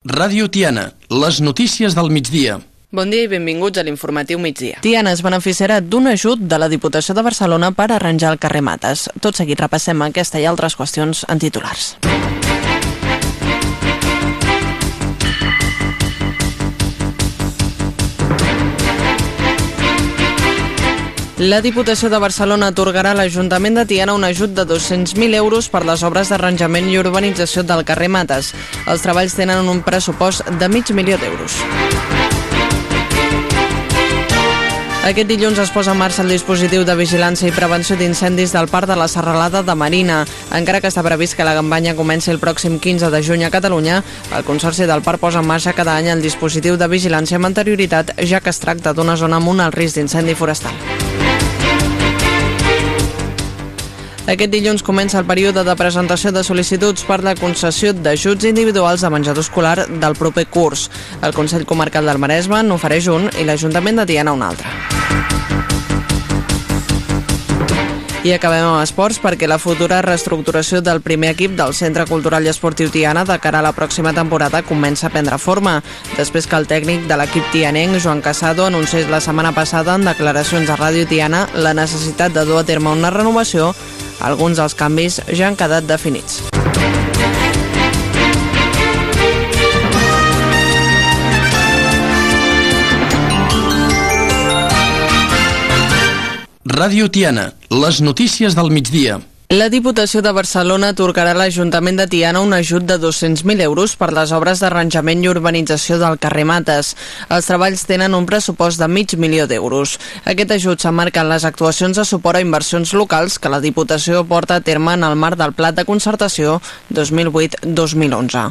Ràdio Tiana, les notícies del migdia. Bon dia i benvinguts a l'informatiu migdia. Tiana es beneficiarà d'un ajut de la Diputació de Barcelona per arranjar el carrer Mates. Tot seguit repassem aquesta i altres qüestions en titulars. La Diputació de Barcelona atorgarà a l'Ajuntament de Tiana un ajut de 200.000 euros per les obres d'arranjament i urbanització del carrer Mates. Els treballs tenen un pressupost de mig milió d'euros. Aquest dilluns es posa en marxa el dispositiu de vigilància i prevenció d'incendis del Parc de la Serralada de Marina. Encara que està previst que la campanya comenci el pròxim 15 de juny a Catalunya, el Consorci del Parc posa en marxa cada any el dispositiu de vigilància amb anterioritat, ja que es tracta d'una zona amb un alt risc d'incendi forestal. Aquest dilluns comença el període de presentació de sol·licituds per la concessió d'ajuts individuals de menjador escolar del proper curs. El Consell Comarcal del Maresme n'ofereix un i l'Ajuntament de Tiana un altre. I acabem amb esports perquè la futura reestructuració del primer equip del Centre Cultural i Esportiu Tiana de cara a la pròxima temporada comença a prendre forma, després que el tècnic de l'equip tianenc, Joan Casado, anunciés la setmana passada en declaracions a Ràdio Tiana la necessitat de dur a terme una renovació alguns dels canvis ja han quedat definits. Ràdio Tiana, les notícies del migdia. La Diputació de Barcelona atorgarà a l'Ajuntament de Tiana un ajut de 200.000 euros per les obres d'arranjament i urbanització del carrer Mates. Els treballs tenen un pressupost de mig milió d'euros. Aquest ajut s'emmarca en les actuacions de suport a inversions locals que la Diputació porta a terme en el marc del Pla de Concertació 2008-2011.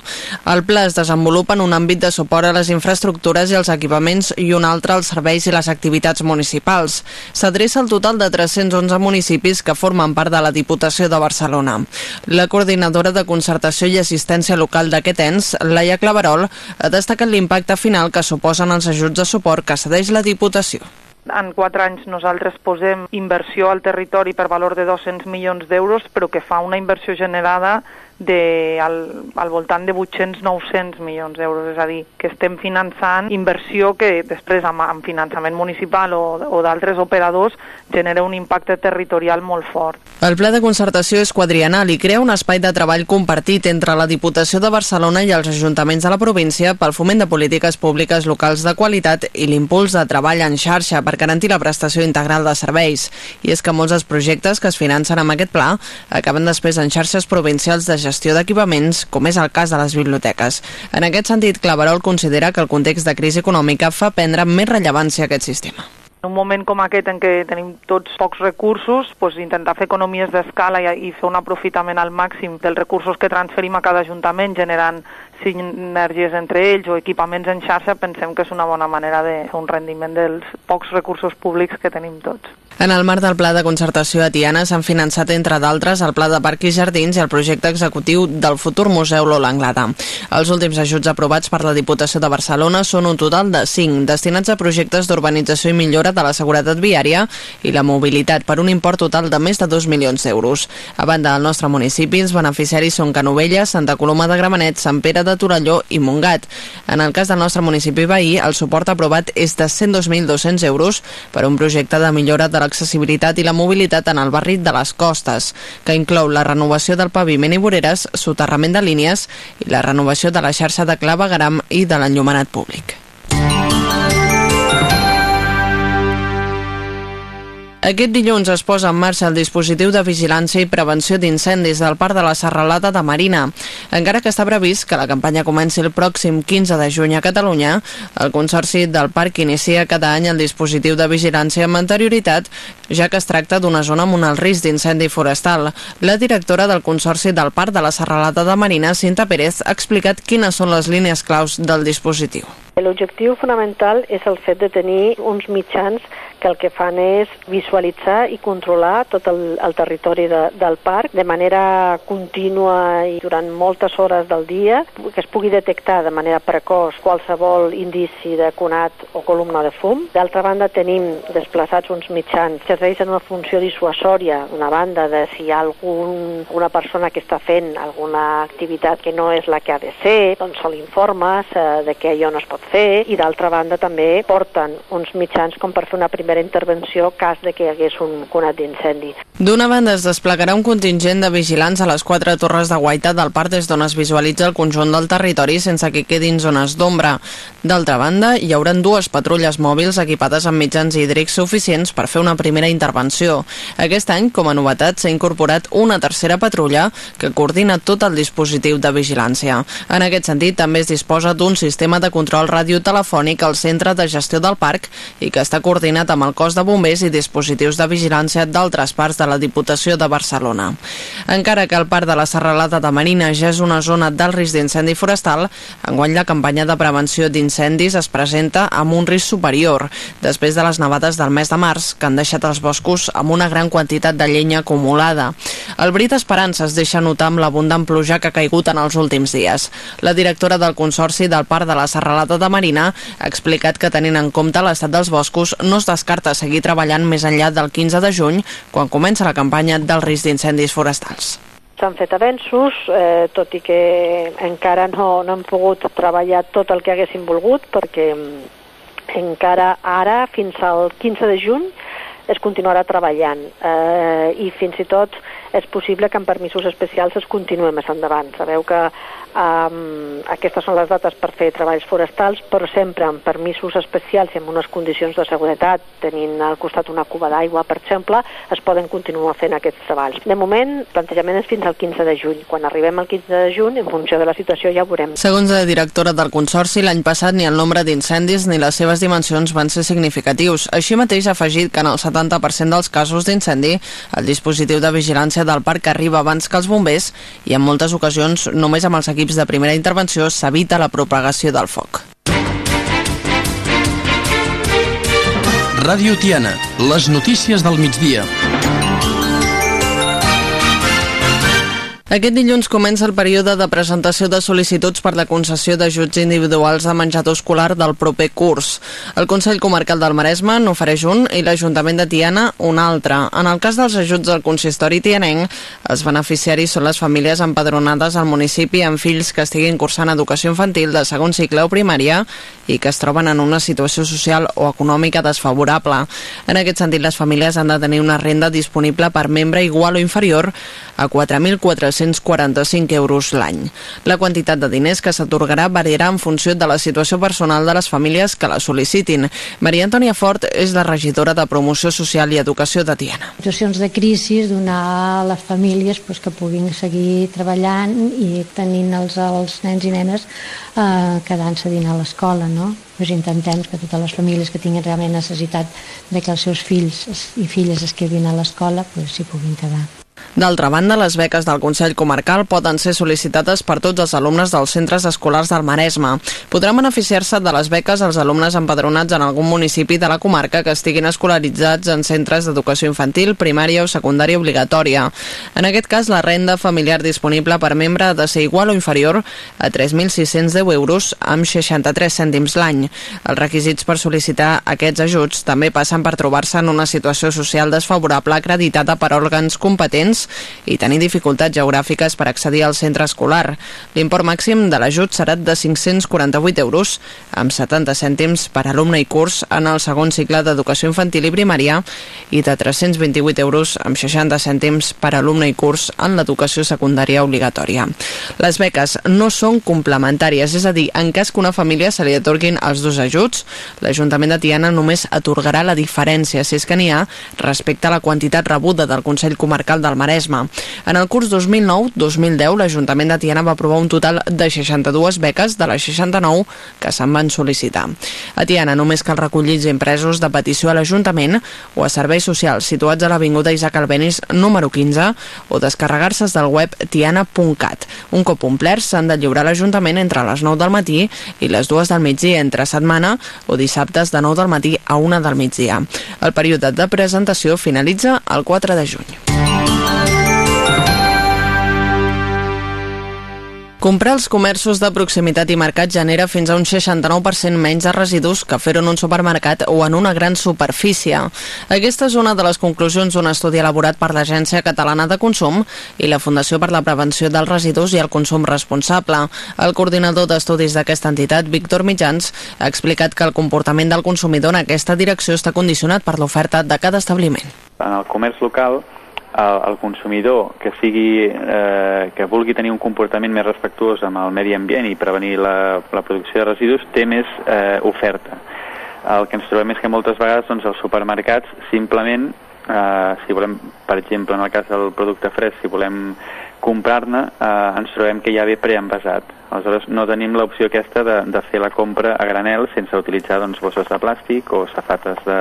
El pla es desenvolupa en un àmbit de suport a les infraestructures i els equipaments i un altre als serveis i les activitats municipals. S'adreça al total de 311 municipis que formen part de la Diputació Diputació de Barcelona. La coordinadora de concertació i assistència local d'aquest ens, Laia Claverol, ha destacat l'impacte final que suposen els ajuts de suport que cedeix la Diputació. En quatre anys nosaltres posem inversió al territori per valor de 200 milions d'euros, però que fa una inversió generada de, al, al voltant de 800-900 milions d'euros, és a dir, que estem finançant inversió que després amb, amb finançament municipal o, o d'altres operadors genera un impacte territorial molt fort. El pla de concertació és quadrienal i crea un espai de treball compartit entre la Diputació de Barcelona i els ajuntaments de la província pel foment de polítiques públiques locals de qualitat i l'impuls de treball en xarxa per garantir la prestació integral de serveis. I és que molts dels projectes que es financen amb aquest pla acaben després en xarxes provincials de gestió gestió d'equipaments, com és el cas de les biblioteques. En aquest sentit, Claverol considera que el context de crisi econòmica fa prendre més rellevància a aquest sistema. En un moment com aquest en què tenim tots pocs recursos, doncs intentar fer economies d'escala i, i fer un aprofitament al màxim dels recursos que transferim a cada ajuntament generant sinergies entre ells o equipaments en xarxa, pensem que és una bona manera de fer un rendiment dels pocs recursos públics que tenim tots. En el marc del Pla de Concertació a Tiana s'han finançat, entre d'altres, el Pla de Parc i Jardins i el projecte executiu del futur Museu Lola Anglada. Els últims ajuts aprovats per la Diputació de Barcelona són un total de 5, destinats a projectes d'urbanització i millora de la seguretat viària i la mobilitat per un import total de més de 2 milions d'euros. A banda del nostre municipi, els beneficiaris són Canovelles, Santa Coloma de Gramenet, Sant Pere de Torelló i Montgat. En el cas del nostre municipi veí, el suport aprovat és de 102.200 euros per un projecte de millora de la l'accessibilitat i la mobilitat en el barri de les Costes, que inclou la renovació del paviment i voreres, soterrament de línies i la renovació de la xarxa de clavegaram i de l'enllumenat públic. Aquest dilluns es posa en marxa el dispositiu de vigilància i prevenció d'incendis del Parc de la Serralada de Marina. Encara que està previst que la campanya comenci el pròxim 15 de juny a Catalunya, el Consorci del Parc inicia cada any el dispositiu de vigilància amb anterioritat, ja que es tracta d'una zona amb un alt risc d'incendi forestal. La directora del Consorci del Parc de la Serralada de Marina, Cinta Pérez, ha explicat quines són les línies claus del dispositiu. L'objectiu fonamental és el fet de tenir uns mitjans que el que fan és visualitzar i controlar tot el, el territori de, del parc de manera contínua i durant moltes hores del dia, que es pugui detectar de manera precoç qualsevol indici de conat o columna de fum. D'altra banda, tenim desplaçats uns mitjans que realitzen una funció dissuasòria, una banda de si hi ha algun, una persona que està fent alguna activitat que no és la que ha de ser, doncs se l'informa de que allò no es pot fer, i d'altra banda també porten uns mitjans com per fer una primera intervenció cas de que hi hagués un conat d'incendi. D'una banda es desplegarà un contingent de vigilants a les quatre torres de guaita del parc des d'on es visualitza el conjunt del territori sense que quedin zones d'ombra. D'altra banda, hi haurà dues patrulles mòbils equipades amb mitjans hídrics suficients per fer una primera intervenció. Aquest any, com a novetat, s'ha incorporat una tercera patrulla que coordina tot el dispositiu de vigilància. En aquest sentit, també es disposa d'un sistema de control radiotelefònic al centre de gestió del parc i que està coordinat amb el cos de bombers i dispositius de vigilància d'altres parts de la Diputació de Barcelona. Encara que el parc de la Serralada de Marina ja és una zona d'alt risc d'incendi forestal, enguany la campanya de prevenció d'incendis es presenta amb un risc superior, després de les nevades del mes de març, que han deixat els boscos amb una gran quantitat de llenya acumulada. El Brit Esperança es deixa notar amb l'abundant pluja que ha caigut en els últims dies. La directora del Consorci del Parc de la Serralada de Marina ha explicat que tenint en compte l'estat dels boscos no es descarta seguir treballant més enllà del 15 de juny, quan comença la campanya del risc d'incendis forestals. S'han fet avenços, eh, tot i que encara no, no hem pogut treballar tot el que haguéssim volgut, perquè encara ara, fins al 15 de juny, es continuarà treballant eh, i fins i tot és possible que en permisos especials es continuï més endavant. Sabeu que um, aquestes són les dates per fer treballs forestals, però sempre amb permisos especials i amb unes condicions de seguretat, tenint al costat una cuba d'aigua, per exemple, es poden continuar fent aquests treballs. De moment, el plantejament és fins al 15 de juny. Quan arribem al 15 de juny, en funció de la situació, ja ho veurem. Segons la directora del Consorci, l'any passat ni el nombre d'incendis ni les seves dimensions van ser significatius. Així mateix ha afegit que en el 70% dels casos d'incendi, el dispositiu de vigilància del parc arriba abans que els bombers i en moltes ocasions només amb els equips de primera intervenció s'evita la propagació del foc. Ràdio Tiana, les notícies del migdia. Aquest dilluns comença el període de presentació de sol·licituds per la concessió d'ajuts individuals de menjador escolar del proper curs. El Consell Comarcal del Maresme n'ofereix un i l'Ajuntament de Tiana un altre. En el cas dels ajuts del consistori tianenc, els beneficiaris són les famílies empadronades al municipi amb fills que estiguin cursant educació infantil de segon cicle o primària i que es troben en una situació social o econòmica desfavorable. En aquest sentit, les famílies han de tenir una renda disponible per membre igual o inferior a 4.445 euros l'any. La quantitat de diners que s'atorgarà variarà en funció de la situació personal de les famílies que la sol·licitin. Maria Antònia Fort és la regidora de Promoció Social i Educació de Tiana. Situacions de crisi, donar a les famílies pues, que puguin seguir treballant i tenint els, els nens i nenes eh, quedant-se dins a l'escola, no? Pues intentem que totes les famílies que tinguin realment necessitat de que els seus fills i filles es quedin a l'escola pues, s'hi puguin quedar. D'altra banda, les beques del Consell Comarcal poden ser sol·licitades per tots els alumnes dels centres escolars del Maresme. Podran beneficiar-se de les beques els alumnes empadronats en algun municipi de la comarca que estiguin escolaritzats en centres d'educació infantil, primària o secundària obligatòria. En aquest cas, la renda familiar disponible per membre ha de ser igual o inferior a 3.610 euros amb 63 cèntims l'any. Els requisits per sol·licitar aquests ajuts també passen per trobar-se en una situació social desfavorable acreditada per òrgans competents i tenir dificultats geogràfiques per accedir al centre escolar. L'import màxim de l'ajut serà de 548 euros, amb 70 cèntims per alumne i curs en el segon cicle d'educació infantil i primària i de 328 euros amb 60 cèntims per alumne i curs en l'educació secundària obligatòria. Les beques no són complementàries, és a dir, en cas que una família se li atorguin els dos ajuts, l'Ajuntament de Tiana només atorgarà la diferència, si és que n'hi ha, respecte a la quantitat rebuda del Consell Comarcal del Maresme. En el curs 2009-2010, l'Ajuntament de Tiana va aprovar un total de 62 beques de les 69 que se'n van sol·licitar. A Tiana només cal recollir els impresos de petició a l'Ajuntament o a serveis socials situats a l'Avinguda Isaac Albenis número 15 o descarregar-se del web tiana.cat. Un cop omplerts s'han de lliurar a l'Ajuntament entre les 9 del matí i les 2 del migdia entre setmana o dissabtes de 9 del matí a 1 del migdia. El període de presentació finalitza el 4 de juny. Comprar els comerços de proximitat i mercat genera fins a un 69% menys de residus que fer-ho en un supermercat o en una gran superfície. Aquesta és una de les conclusions d'un estudi elaborat per l'Agència Catalana de Consum i la Fundació per la Prevenció dels Residus i el Consum Responsable. El coordinador d'estudis d'aquesta entitat, Víctor Mitjans, ha explicat que el comportament del consumidor en aquesta direcció està condicionat per l'oferta de cada establiment. En el comerç local el, el consumidor que sigui eh, que vulgui tenir un comportament més respectuós amb el medi ambient i prevenir la, la producció de residus té més eh, oferta. El que ens trobem és que moltes vegades doncs, els supermercats simplement, eh, si volem, per exemple, en el cas del producte fresc, si volem comprar-ne, eh, ens trobem que ja ve preenvasat. Aleshores no tenim l'opció aquesta de, de fer la compra a granel sense utilitzar doncs, bosses de plàstic o safates de,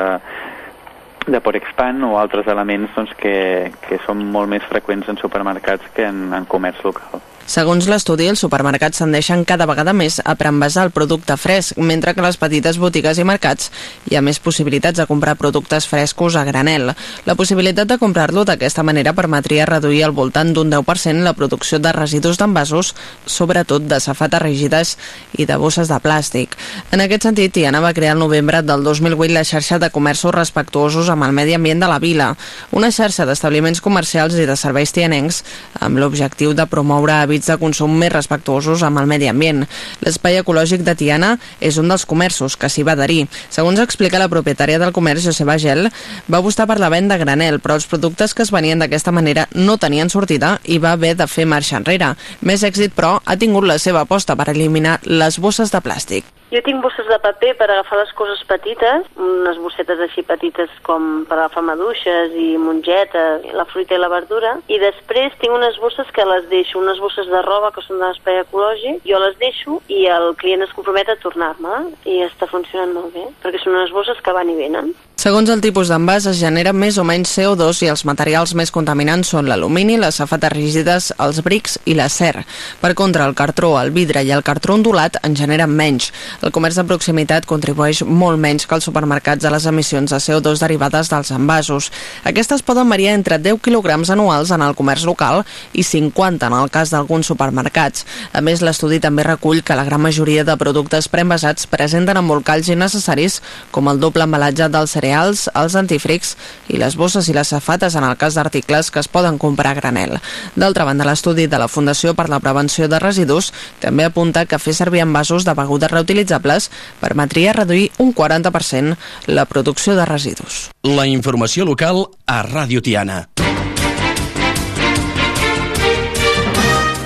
de Porexpan o altres elements doncs, que, que són molt més freqüents en supermercats que en, en comerç local. Segons l'estudi, els supermercats tendeixen cada vegada més a preenvasar el producte fresc, mentre que les petites botigues i mercats hi ha més possibilitats de comprar productes frescos a granel. La possibilitat de comprar-lo d'aquesta manera permetria reduir al voltant d'un 10% la producció de residus d'envasos, sobretot de safates rígides i de bosses de plàstic. En aquest sentit, Tiana va crear el novembre del 2008 la xarxa de comerços respectuosos amb el medi ambient de la vila, una xarxa d'establiments comercials i de serveis tianencs amb l'objectiu de promoure hàbits hàbits de consum més respectuosos amb el medi ambient. L'espai ecològic de Tiana és un dels comerços que s'hi va adherir. Segons explica la propietària del comerç, Joseba Gel, va apostar per la venda granel, però els productes que es venien d'aquesta manera no tenien sortida i va haver de fer marxa enrere. Més èxit, però, ha tingut la seva aposta per eliminar les bosses de plàstic. Jo tinc bosses de paper per agafar les coses petites, unes bossetes així petites com per agafar maduixes i mongetes, la fruita i la verdura, i després tinc unes bosses que les deixo, unes bosses de roba que són de l'espai ecològic, jo les deixo i el client es compromet a tornar-me i està funcionant molt bé, perquè són unes bosses que van i venen. Segons el tipus d'envàs, es genera més o menys CO2 i els materials més contaminants són l'alumini, les safates rígides, els brics i l'acer. Per contra, el cartró, el vidre i el cartró ondulat en generen menys. El comerç de proximitat contribueix molt menys que els supermercats a les emissions de CO2 derivades dels envasos. Aquestes poden variar entre 10 kg anuals en el comerç local i 50 en el cas d'alguns supermercats. A més, l'estudi també recull que la gran majoria de productes preenvasats presenten embolcalls innecessaris com el doble embalatge del cereal cereals, els antifrics i les bosses i les safates en el cas d'articles que es poden comprar a granel. D'altra banda, l'estudi de la Fundació per la Prevenció de Residus també apunta que fer servir envasos de begudes reutilitzables permetria reduir un 40% la producció de residus. La informació local a Ràdio Tiana.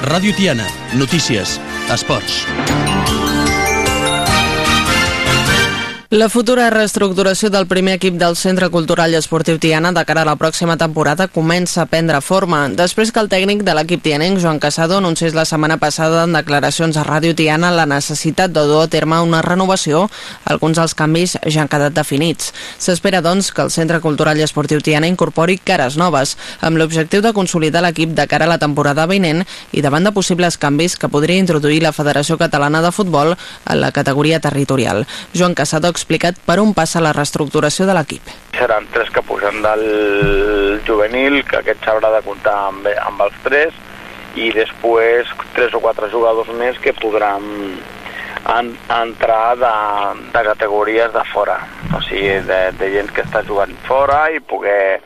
Ràdio Tiana. Notícies. Esports. La futura reestructuració del primer equip del Centre Cultural i Esportiu Tiana de cara a la pròxima temporada comença a prendre forma. Després que el tècnic de l'equip tianenc, Joan Casado, anunciés la setmana passada en declaracions a Ràdio Tiana la necessitat de dur a terme una renovació, alguns dels canvis ja han quedat definits. S'espera, doncs, que el Centre Cultural i Esportiu Tiana incorpori cares noves, amb l'objectiu de consolidar l'equip de cara a la temporada vinent i davant de possibles canvis que podria introduir la Federació Catalana de Futbol en la categoria territorial. Joan Casado explicat per on passa la reestructuració de l'equip. Seran tres que pugen del juvenil, que aquest s'haurà de comptar amb, amb els tres, i després tres o quatre jugadors més que podran en, entrar de, de categories de fora, o sigui, de, de gent que està jugant fora i poder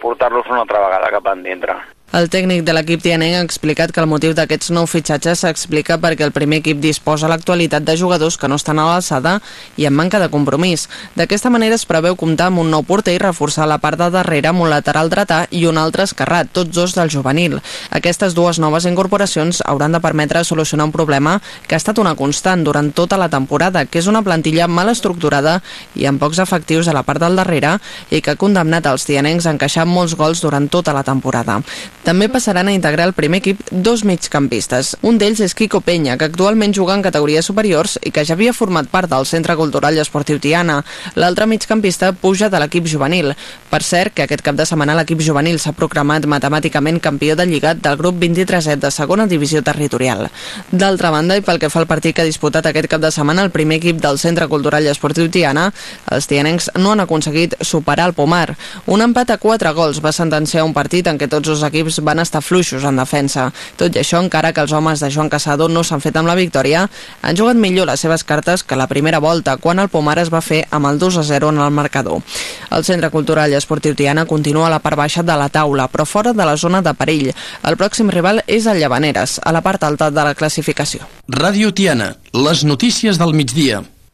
portar-los una altra vegada cap endintre. El tècnic de l'equip tianenc ha explicat que el motiu d'aquests nou fitxatges s'explica perquè el primer equip disposa a l'actualitat de jugadors que no estan a l'alçada i en manca de compromís. D'aquesta manera es preveu comptar amb un nou porter i reforçar la part de darrere amb un lateral dretà i un altre esquerrà, tots dos del juvenil. Aquestes dues noves incorporacions hauran de permetre solucionar un problema que ha estat una constant durant tota la temporada, que és una plantilla mal estructurada i amb pocs efectius a la part del darrere i que ha condemnat els tianencs a encaixar molts gols durant tota la temporada. També passaran a integrar el primer equip dos migcampistes. Un d'ells és Quico Penya, que actualment juga en categories superiors i que ja havia format part del Centre Cultural i Esportiu Tiana. L'altre migcampista puja de l'equip juvenil. Per cert, que aquest cap de setmana l'equip juvenil s'ha proclamat matemàticament campió de lligat del grup 23 de segona divisió territorial. D'altra banda, i pel que fa al partit que ha disputat aquest cap de setmana el primer equip del Centre Cultural i Esportiu Tiana, els tianencs no han aconseguit superar el Pomar. Un empat a quatre gols va sentenciar un partit en què tots els equips van estar fluixos en defensa. Tot i això, encara que els homes de Joan Casado no s'han fet amb la victòria, han jugat millor les seves cartes que la primera volta, quan el Pomar es va fer amb el 2 a 0 en el marcador. El Centre Cultural i Esportiu Tiana continua a la part baixa de la taula, però fora de la zona de perill. El pròxim rival és el Llavaneres, a la part alta de la classificació. Ràdio Tiana, les notícies del migdia.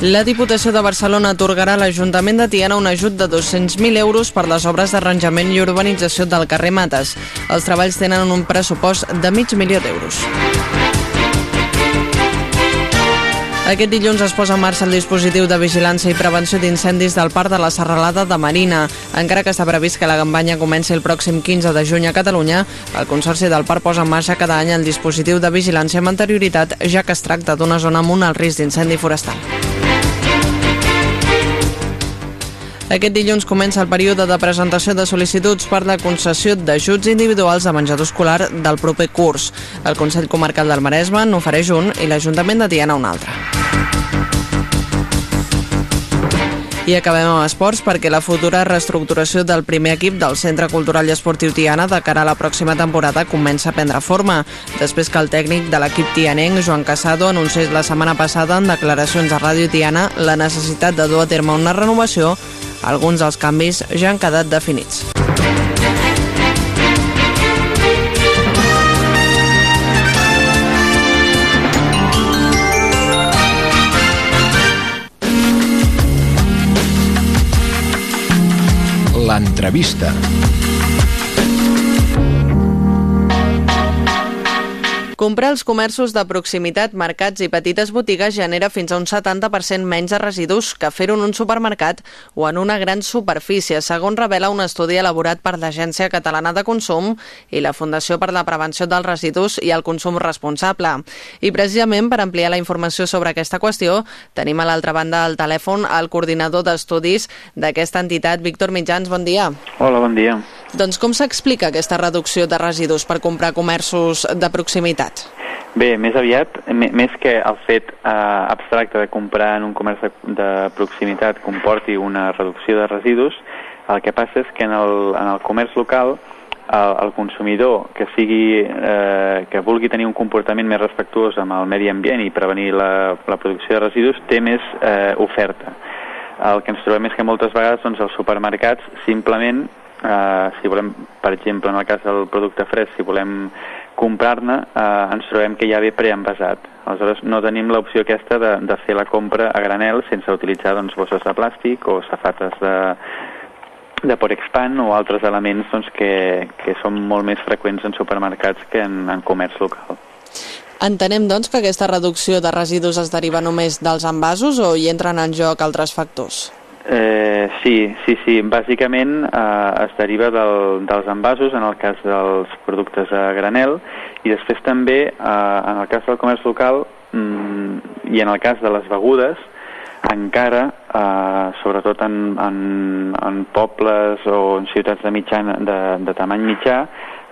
La Diputació de Barcelona atorgarà a l'Ajuntament de Tiana un ajut de 200.000 euros per les obres d'arranjament i urbanització del carrer Mates. Els treballs tenen un pressupost de mig milió d'euros. Aquest dilluns es posa en marxa el dispositiu de vigilància i prevenció d'incendis del Parc de la Serralada de Marina. Encara que està previst que la campanya comenci el pròxim 15 de juny a Catalunya, el Consorci del Parc posa en marxa cada any el dispositiu de vigilància amb anterioritat, ja que es tracta d'una zona amb un alt risc d'incendi forestal. Aquest dilluns comença el període de presentació de sol·licituds per la concessió d'ajuts individuals de menjador escolar del proper curs. El Consell Comarcal del Maresme n'ofereix un i l'Ajuntament de Tiana un altre. I acabem amb esports perquè la futura reestructuració del primer equip del Centre Cultural i Esportiu Tiana de cara a la pròxima temporada comença a prendre forma, després que el tècnic de l'equip tianenc, Joan Casado, anunciés la setmana passada en declaracions a Ràdio Tiana la necessitat de dur a terme una renovació alguns dels canvis ja han quedat definits. L'entrevista. Comprar els comerços de proximitat, mercats i petites botigues genera fins a un 70% menys de residus que fer-ho en un supermercat o en una gran superfície, segons revela un estudi elaborat per l'Agència Catalana de Consum i la Fundació per la Prevenció dels Residus i el Consum Responsable. I precisament per ampliar la informació sobre aquesta qüestió, tenim a l'altra banda del telèfon el coordinador d'estudis d'aquesta entitat, Víctor Mitjans. Bon dia. Hola, bon dia. Doncs com s'explica aquesta reducció de residus per comprar comerços de proximitat? Bé, més aviat, més que el fet eh, abstracte de comprar en un comerç de, de proximitat comporti una reducció de residus, el que passa és que en el, en el comerç local el, el consumidor que sigui eh, que vulgui tenir un comportament més respectuós amb el medi ambient i prevenir la, la producció de residus té més eh, oferta. El que ens trobem és que moltes vegades doncs, els supermercats simplement Uh, si volem, per exemple, en el cas del producte fresc, si volem comprar-ne, uh, ens trobem que ja ve preenvasat. Aleshores, no tenim l'opció aquesta de, de fer la compra a granel sense utilitzar doncs, bosses de plàstic o safates de, de Porexpan o altres elements doncs, que, que són molt més freqüents en supermercats que en, en comerç local. Entenem, doncs, que aquesta reducció de residus es deriva només dels envasos o hi entren en joc altres factors? Eh, sí, sí, sí. Bàsicament eh, es deriva del, dels envasos en el cas dels productes a granel i després també eh, en el cas del comerç local mm, i en el cas de les begudes encara, eh, sobretot en, en, en pobles o en ciutats de, mitjana, de, de tamany mitjà,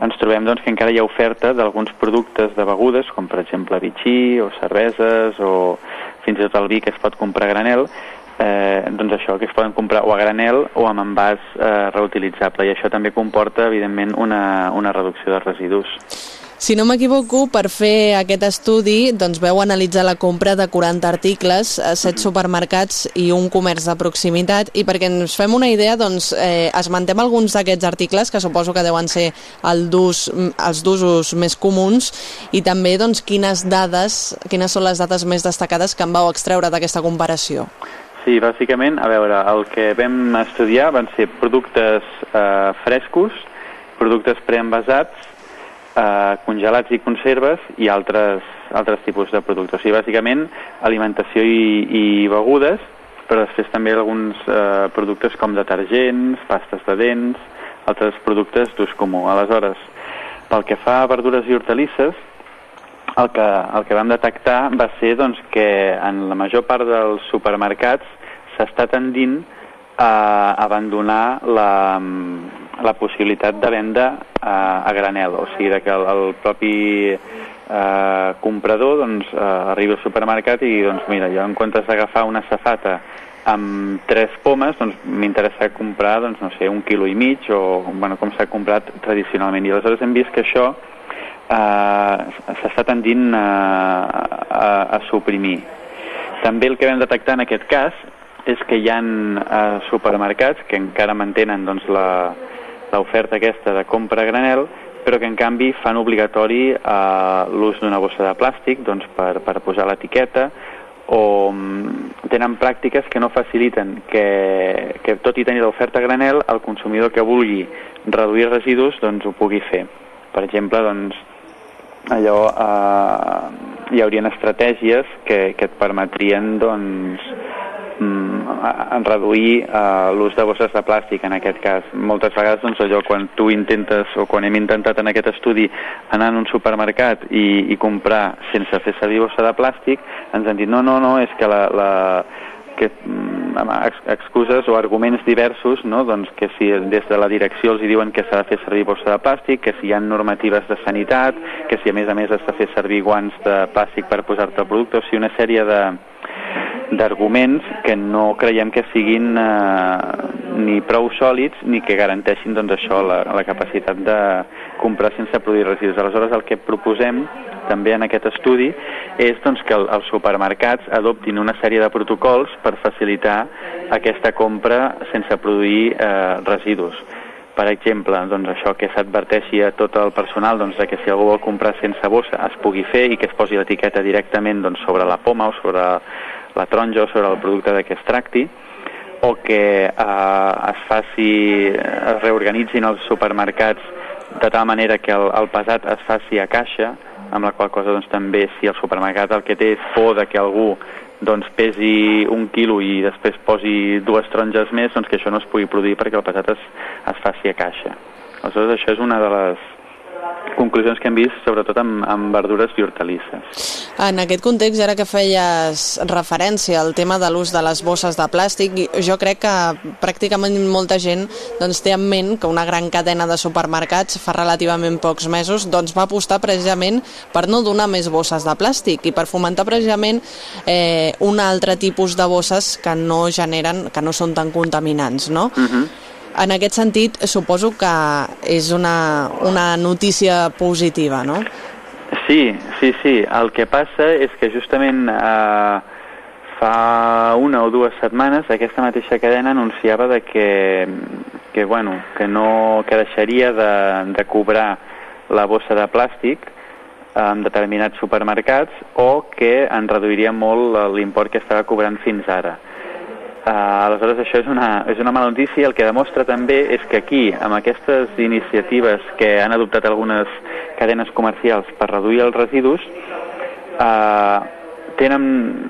ens trobem doncs, que encara hi ha oferta d'alguns productes de begudes, com per exemple bitxí o cerveses o fins i tot el vi que es pot comprar a granel, eh, doncs això, que es poden comprar o a granel o amb envàs eh, reutilitzable i això també comporta, evidentment, una, una reducció de residus. Si no m'equivoco, per fer aquest estudi doncs veu analitzar la compra de 40 articles a 7 supermercats i un comerç de proximitat i perquè ens fem una idea, doncs eh, esmentem alguns d'aquests articles que suposo que deuen ser el dus, els d'usos més comuns i també doncs quines dades, quines són les dades més destacades que en vau extreure d'aquesta comparació. Sí, bàsicament, a veure, el que vam estudiar van ser productes eh, frescos, productes preenvasats, eh, congelats i conserves i altres, altres tipus de productes. O sigui, bàsicament, alimentació i, i begudes, però després també alguns eh, productes com detergents, pastes de dents, altres productes d'ús comú. Aleshores, pel que fa a verdures i hortalisses, el que, el que vam detectar va ser doncs, que en la major part dels supermercats s'està tendint a abandonar la, la possibilitat de venda a, a granel, o sigui, que el, el propi eh, comprador doncs, eh, arriba al supermercat i doncs mira, jo en comptes d'agafar una safata amb tres pomes, doncs m'interessa comprar, doncs, no sé, un quilo i mig o bueno, com s'ha comprat tradicionalment. I aleshores hem vist que això eh, s'està tendint a, a, a suprimir. També el que vam detectar en aquest cas és que hi ha eh, supermercats que encara mantenen doncs, l'oferta aquesta de compra a granel, però que en canvi fan obligatori eh, l'ús d'una bossa de plàstic doncs, per, per posar l'etiqueta o mm, tenen pràctiques que no faciliten que, que tot i tenir l'oferta granel, el consumidor que vulgui reduir residus doncs, ho pugui fer. Per exemple, doncs, allò, eh, hi haurien estratègies que, que et permetrien doncs, mm, reduir uh, l'ús de bosses de plàstic en aquest cas. Moltes vegades doncs, allò quan tu intentes o quan hem intentat en aquest estudi anar en un supermercat i, i comprar sense fer servir bossa de plàstic ens han dit no, no, no, és que la, la que, mm, excuses o arguments diversos, no? doncs que si des de la direcció els diuen que s'ha de fer servir bossa de plàstic, que si hi ha normatives de sanitat, que si a més a més has de fer servir guants de plàstic per posar-te el producte, o sigui, una sèrie de, d'arguments que no creiem que siguin eh, ni prou sòlids ni que garanteixin doncs, això, la, la capacitat de comprar sense produir residus. Aleshores, el que proposem també en aquest estudi és doncs, que el, els supermercats adoptin una sèrie de protocols per facilitar aquesta compra sense produir eh, residus. Per exemple, doncs això que s'adverteixi a tot el personal doncs, que si algú vol comprar sense bossa es pugui fer i que es posi l'etiqueta directament doncs, sobre la poma o sobre la taronja o sobre el producte de què es tracti, o que eh, es faci, es reorganitzin els supermercats de tal manera que el, el pesat es faci a caixa, amb la qual cosa doncs, també si el supermercat el que té és por de que algú doncs, pesi un quilo i després posi dues taronges més, doncs que això no es pugui produir perquè el pesat es, es faci a caixa. Aleshores, això és una de les, conclusions que hem vist, sobretot amb, amb verdures i hortalisses. En aquest context, ara que feies referència al tema de l'ús de les bosses de plàstic, jo crec que pràcticament molta gent doncs, té en ment que una gran cadena de supermercats fa relativament pocs mesos doncs, va apostar precisament per no donar més bosses de plàstic i per fomentar precisament eh, un altre tipus de bosses que no generen, que no són tan contaminants, no? Uh mhm. -huh. En aquest sentit, suposo que és una, una notícia positiva, no? Sí, sí, sí. El que passa és que justament eh, fa una o dues setmanes aquesta mateixa cadena anunciava de que, que, bueno, que, no, que deixaria de, de cobrar la bossa de plàstic en determinats supermercats o que en reduiria molt l'import que estava cobrant fins ara. Uh, aleshores, això és una, és una mala notícia. El que demostra també és que aquí, amb aquestes iniciatives que han adoptat algunes cadenes comercials per reduir els residus, uh, tenen,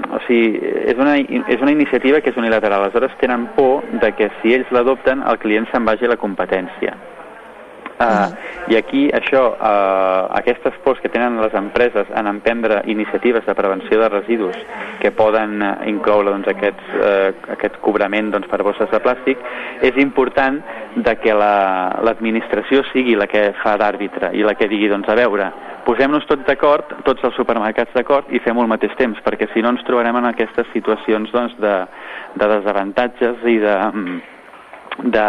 o sigui, és una, és una iniciativa que és unilateral. Aleshores, tenen por de que si ells l'adopten, el client se'n vagi a la competència. Uh, I aquí això, uh, aquestes pors que tenen les empreses en emprendre iniciatives de prevenció de residus que poden uh, incloure doncs, aquests, uh, aquest cobrament doncs, per bosses de plàstic, és important de que l'administració la, sigui la que fa d'àrbitre i la que digui, doncs, a veure, posem-nos tots d'acord, tots els supermercats d'acord, i fem-ho al mateix temps, perquè si no ens trobarem en aquestes situacions doncs, de, de desavantatges i de, de,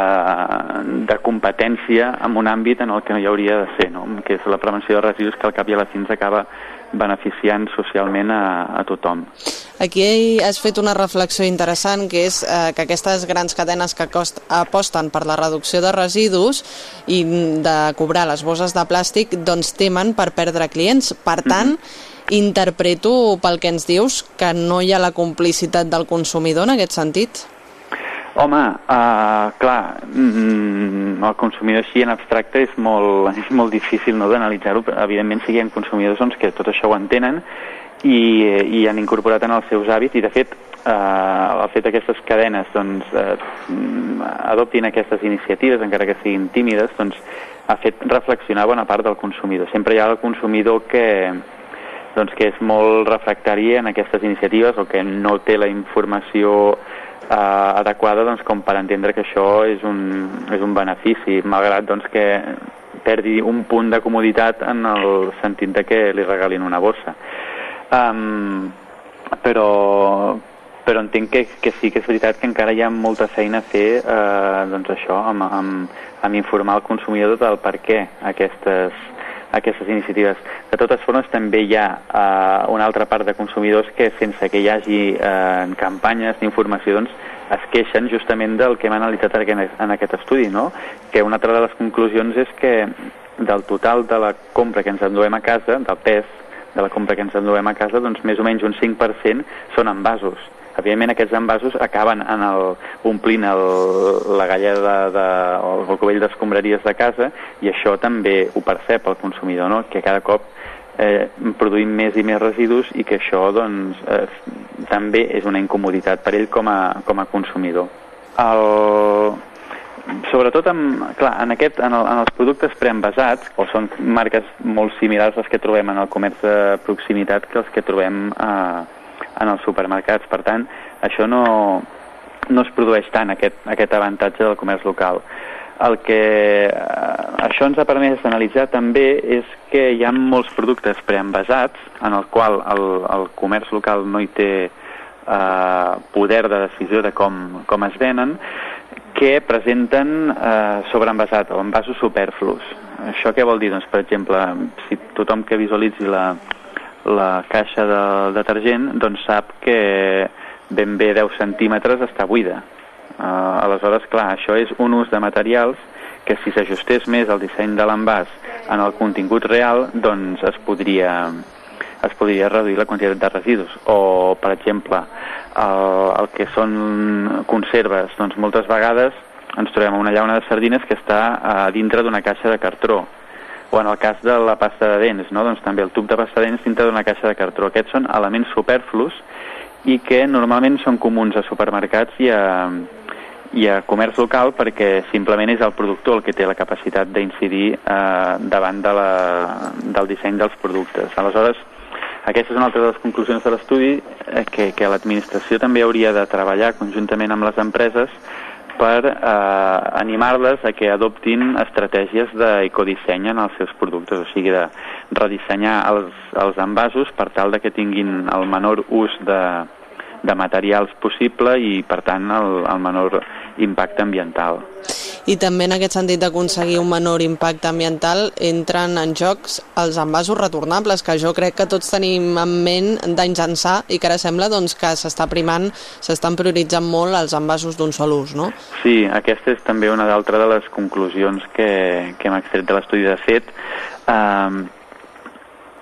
de competència en un àmbit en el que no hi hauria de ser, no? que és la prevenció de residus que al cap i a la fi ens acaba beneficiant socialment a, a tothom. Aquí has fet una reflexió interessant, que és eh, que aquestes grans cadenes que cost, aposten per la reducció de residus i de cobrar les bosses de plàstic, doncs temen per perdre clients. Per tant, mm -hmm. interpreto pel que ens dius que no hi ha la complicitat del consumidor en aquest sentit? Home, uh, clar, mm, el consumidor així en abstracte és molt, és molt difícil no, d'analitzar-ho. Evidentment, si hi ha consumidors doncs, que tot això ho entenen i, i han incorporat en els seus hàbits i, de fet, eh, el fet que aquestes cadenes doncs, eh, adoptin aquestes iniciatives, encara que siguin tímides, doncs, ha fet reflexionar bona part del consumidor. Sempre hi ha el consumidor que, doncs, que és molt refractari en aquestes iniciatives o que no té la informació eh, adequada doncs, com per entendre que això és un, és un benefici, malgrat doncs, que perdi un punt de comoditat en el sentit de que li regalin una bossa. Um, però, però entenc que, que sí que és veritat que encara hi ha molta feina a fer eh, doncs això, amb, amb, amb informar el consumidor del per què aquestes, aquestes iniciatives. De totes formes, també hi ha eh, una altra part de consumidors que, sense que hi hagi eh, campanyes d'informació, doncs, es queixen justament del que hem analitzat en aquest estudi, no? que una altra de les conclusions és que del total de la compra que ens enduem a casa, del pes de la compra que ens enduem a casa, doncs més o menys un 5% són envasos evidentment aquests envasos acaben en el, omplint el, la galleda de, de, el cubell d'escombraries de casa i això també ho percep el consumidor, no? que cada cop eh, produïm més i més residus i que això doncs, eh, també és una incomoditat per ell com a, com a consumidor. El, sobretot en, clar, en, aquest, en, el, en els productes preenvasats, o són marques molt similars als que trobem en el comerç de proximitat que els que trobem a, en els supermercats. Per tant, això no, no es produeix tant, aquest, aquest avantatge del comerç local. El que eh, això ens ha permès analitzar també és que hi ha molts productes preenvasats en el qual el, el comerç local no hi té eh, poder de decisió de com, com es venen, que presenten eh, sobreenvasat o envasos superflus. Això què vol dir? Doncs, per exemple, si tothom que visualitzi la, la caixa de detergent doncs sap que ben bé 10 centímetres està buida. Uh, aleshores, clar, això és un ús de materials que si s'ajustés més el disseny de l'envàs en el contingut real, doncs es podria, es podria reduir la quantitat de residus. O, per exemple, el, el que són conserves, doncs moltes vegades ens trobem una llauna de sardines que està a dintre d'una caixa de cartró o en el cas de la pasta de dents, no? doncs també el tub de pasta de dents dintre d'una caixa de cartró. Aquests són elements superflus i que normalment són comuns a supermercats i a, i a comerç local perquè simplement és el productor el que té la capacitat d'incidir eh, davant de la, del disseny dels productes. Aleshores, aquesta és una altra de les conclusions de l'estudi, eh, que, que l'administració també hauria de treballar conjuntament amb les empreses per eh, animar-les a que adoptin estratègies d'ecodisseny en els seus productes, o sigui, de redissenyar els, els envasos per tal de que tinguin el menor ús de, de materials possible i, per tant, el, el menor impacte ambiental i també en aquest sentit d'aconseguir un menor impacte ambiental entren en jocs els envasos retornables, que jo crec que tots tenim en ment d'anys ençà i que ara sembla doncs, que s'està primant, s'estan prioritzant molt els envasos d'un sol ús, no? Sí, aquesta és també una d'altra de les conclusions que, que hem extret de l'estudi de fet. Um,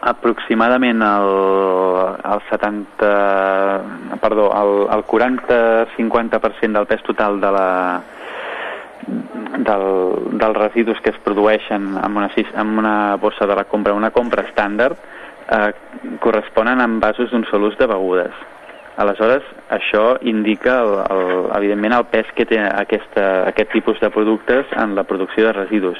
aproximadament el, el 70, perdó, el, el 40-50% del pes total de la, del, dels residus que es produeixen en una, en una bossa de la compra, una compra estàndard, eh, corresponen a envasos d'un sol ús de begudes. Aleshores, això indica, el, el, evidentment, el pes que té aquesta, aquest tipus de productes en la producció de residus.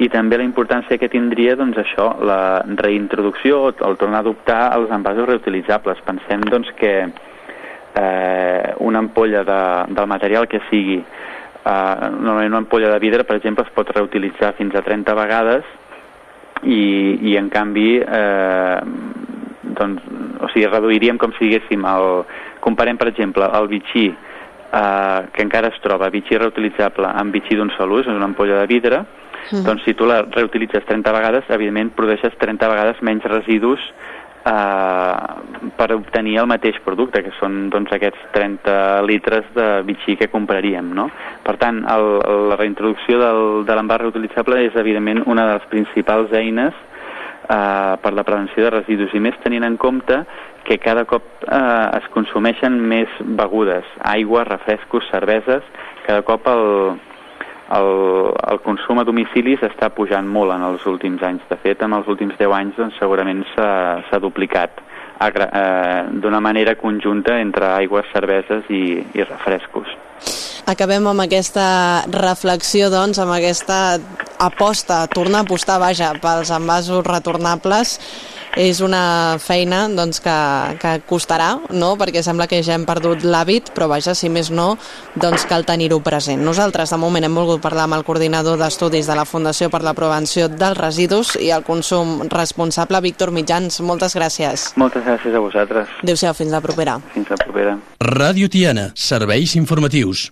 I també la importància que tindria, doncs, això, la reintroducció, el tornar a adoptar els envasos reutilitzables. Pensem, doncs, que eh, una ampolla de, del material que sigui Uh, normalment una ampolla de vidre, per exemple, es pot reutilitzar fins a 30 vegades i, i en canvi eh, doncs, o sigui, reduiríem com si diguéssim el, comparem per exemple el bitxí eh, que encara es troba bitxí reutilitzable amb bitxí d'un sol ús, és una ampolla de vidre mm. doncs si tu la reutilitzes 30 vegades evidentment produeixes 30 vegades menys residus eh, per obtenir el mateix producte, que són doncs, aquests 30 litres de bitxí que compraríem. No? Per tant, el, la reintroducció del, de l'envàs reutilitzable és evidentment una de les principals eines eh, per la prevenció de residus i més tenint en compte que cada cop eh, es consumeixen més begudes, aigua, refrescos, cerveses, cada cop el, el, el consum a domicilis està pujant molt en els últims anys. De fet, en els últims 10 anys doncs, segurament s'ha duplicat eh, d'una manera conjunta entre aigües, cerveses i, i refrescos. Acabem amb aquesta reflexió, doncs, amb aquesta aposta, tornar a apostar, vaja, pels envasos retornables és una feina doncs, que, que costarà, no? perquè sembla que ja hem perdut l'hàbit, però vaja, si més no, doncs cal tenir-ho present. Nosaltres, de moment, hem volgut parlar amb el coordinador d'estudis de la Fundació per la Prevenció dels Residus i el Consum Responsable, Víctor Mitjans. Moltes gràcies. Moltes gràcies a vosaltres. Adéu-siau, fins la propera. Fins la propera. Ràdio Tiana, serveis informatius.